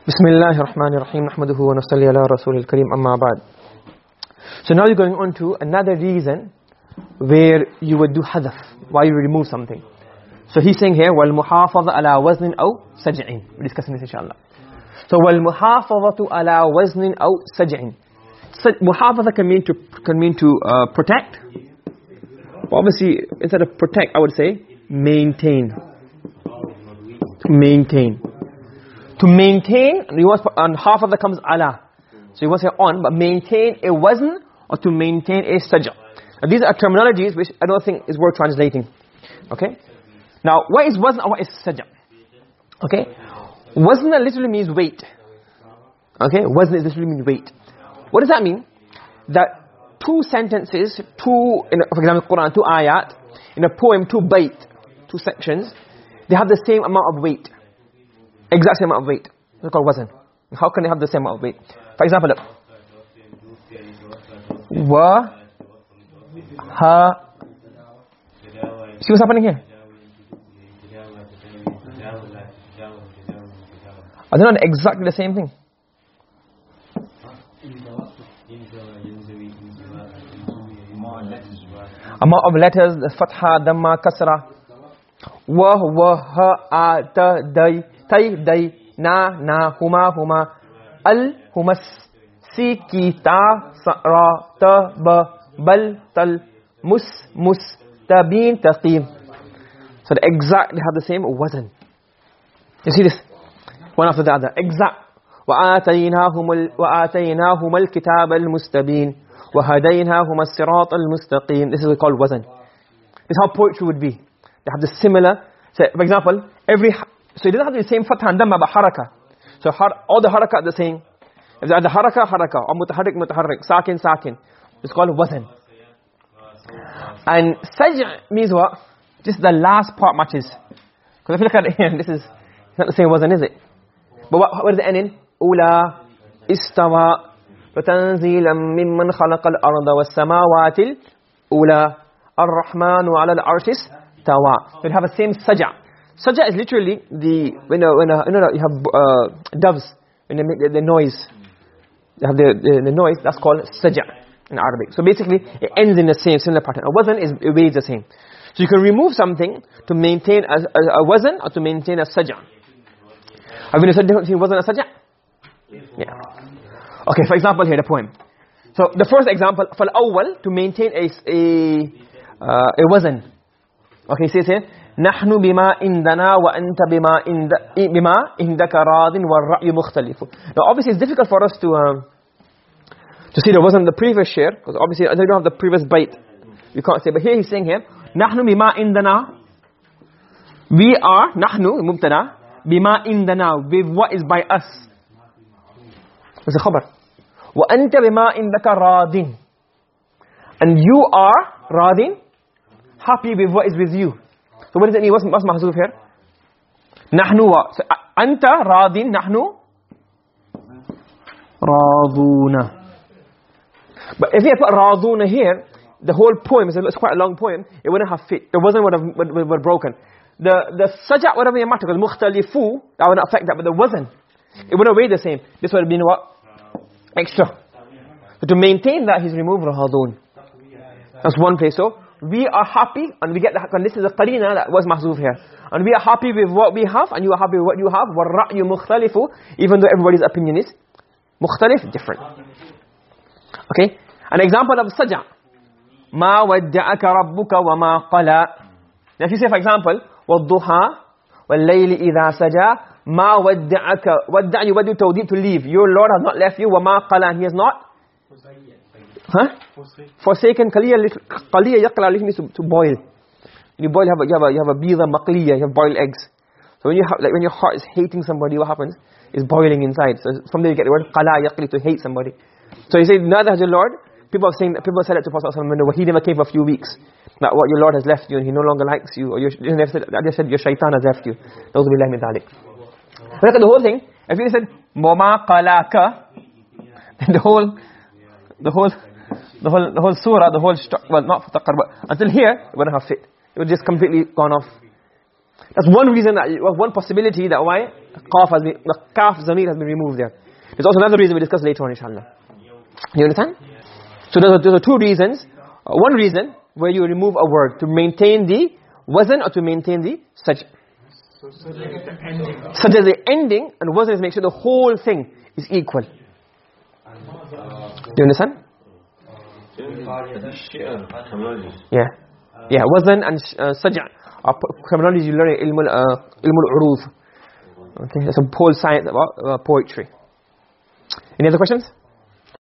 بسم الله الرحمن الرحيم نحمده ونصلي على رسول الكريم أما بعد So now you're going on to another reason where you would do hadaf, why you remove something. So he's saying here, وَالْمُحَافَظَ عَلَى وَزْنٍ أَوْ سَجْعٍ We're discussing this inshallah. So وَالْمُحَافَظَةُ عَلَى وَزْنٍ أَوْ سَجْعٍ Muhafaza can mean to, can mean to uh, protect. Obviously, instead of protect, I would say maintain. To maintain. To maintain, want, and half of that comes ala. So want to say on, but maintain a wazn or to maintain a saj'a. Now these are terminologies which I don't think is worth translating. Okay? Now, what is wazn or what is saj'a? Okay? Wazn literally means weight. Okay? Wazn literally means weight. What does that mean? That two sentences, two, in, for example, Quran, two ayat, in a poem, two bayt, two sections, they have the same amount of weight. Exact same amount of weight. It's called wazn. How can they have the same amount of weight? For example, look. Wa, ha. See what's happening here? Are they not exactly the same thing? amount of letters the fatha dhamma kasra wa wa ha ta dai dai na na huma huma al humas si ki ta sa ra ta ba bal tal mus mus tabin taqim so they exactly have the same wazn you see this one after the other exact وآتيناهم وآتيناهم الكتاب المستبين وَهَدَيْنَاهُمَا الصِّرَاطَ الْمُسْتَقِيمِ This is called wazn. This is how poetry would be. They have the similar, so for example, every, so it doesn't have the same fatha and dhamma but haraka. So har, all the haraka are the same. If they are the haraka, haraka, or mutaharrik, mutaharrik, sakin, sakin. It's called wazn. And saj' means what? Just the last part matches. Because if you look at it here, this is not the same wazn, is it? But what, what is the end in? Ula, istawa, وتنزيلا ممن خلق الأرض والسماوات الأولى الرحمن على العرش استوى you have the same saja Sajja is literally the when uh, when uh, you know you have uh, doves when they make the, noise. They have the, the, the noise that's called sajja in Arabic. So basically it ends in the same similar pattern. A wazn is it weighs the same. So you can remove something to maintain a, a, a wazn or to maintain a sajja. Have you understood different thing? between wazn and sajja? Yeah. Okay, for example here the poem. So the first example for awwal to maintain a a uh, a wazn. Okay, says here نحن بما عندنا وأنت بما عند بما عندك راض والرأي مختلف. Now obviously it's difficult for us to um, to see there wasn't the previous share because obviously I don't have the previous bite. You can't say but here he's saying here نحن بما عندنا we are نحن مبتدا بما عندنا with what is by us a khabar. وَأَنْتَ بِمَا إِنْدَكَ رَادٍ And you are, radin, happy with what is with you. So what does it mean? What's, what's mahzuf here? Nahnu wa. So, anta radin nahnu raduna. But if you put raduna here, the whole poem, it's quite a long poem, it wouldn't have fit. It wasn't what would, broken. The, the sajak would have been a matter, because mukhtalifu, that would not affect that, but the wazn, it wouldn't weigh the same. This would have been what? Extra. But to maintain that, he's removed radun. That's one place. So, we are happy and we get the and this is a qarina that was mahzuf here. And we are happy with what we have and you are happy with what you have. Wa ra'yu mukhtalifu even though everybody's opinion is mukhtalif different. Okay? An example of saja. Ma wadda'aka rabbuka wa ma qala. Now if you say for example wad-duha wal-layli idha saja ma wadda'aka you tell him to leave? Your lord has not left you wa ma qala he has not huh? Forsaken qaliya qaliya yaqla means to, to boil. You boil you have a, you have a, you have a biza maqliya you have boiled eggs. So when you have like when your heart is hating somebody what happens? Is boiling inside. So from there you get the word qala yaqli to hate somebody. So you say neither has your lord people are saying people said it to prophet sallallahu alaihi he never came for a few weeks. That what your lord has left you and he no longer likes you or you never said, I just said your shaitan has left you. Those will be like dhalik. Look at the whole thing. If you said Moma qalaka, the whole, the whole, the whole, the whole surah, the whole, well, not taqar, but until here, it wouldn't have fit. It would just completely gone off. that's one reason that one possibility that why qaf has been the kaf zamir has been removed there. There's also another reason we discuss later on inshallah. You understand? So those are, two reasons. Uh, one reason where you remove a word to maintain the wazn or to maintain the such such as the ending and wazn is make sure the whole thing is equal. Do you understand yeah. Yeah wazn and uh, saj'a are terminology you learn uh, ilm al-arud okay that's a whole science about uh, poetry. Any other questions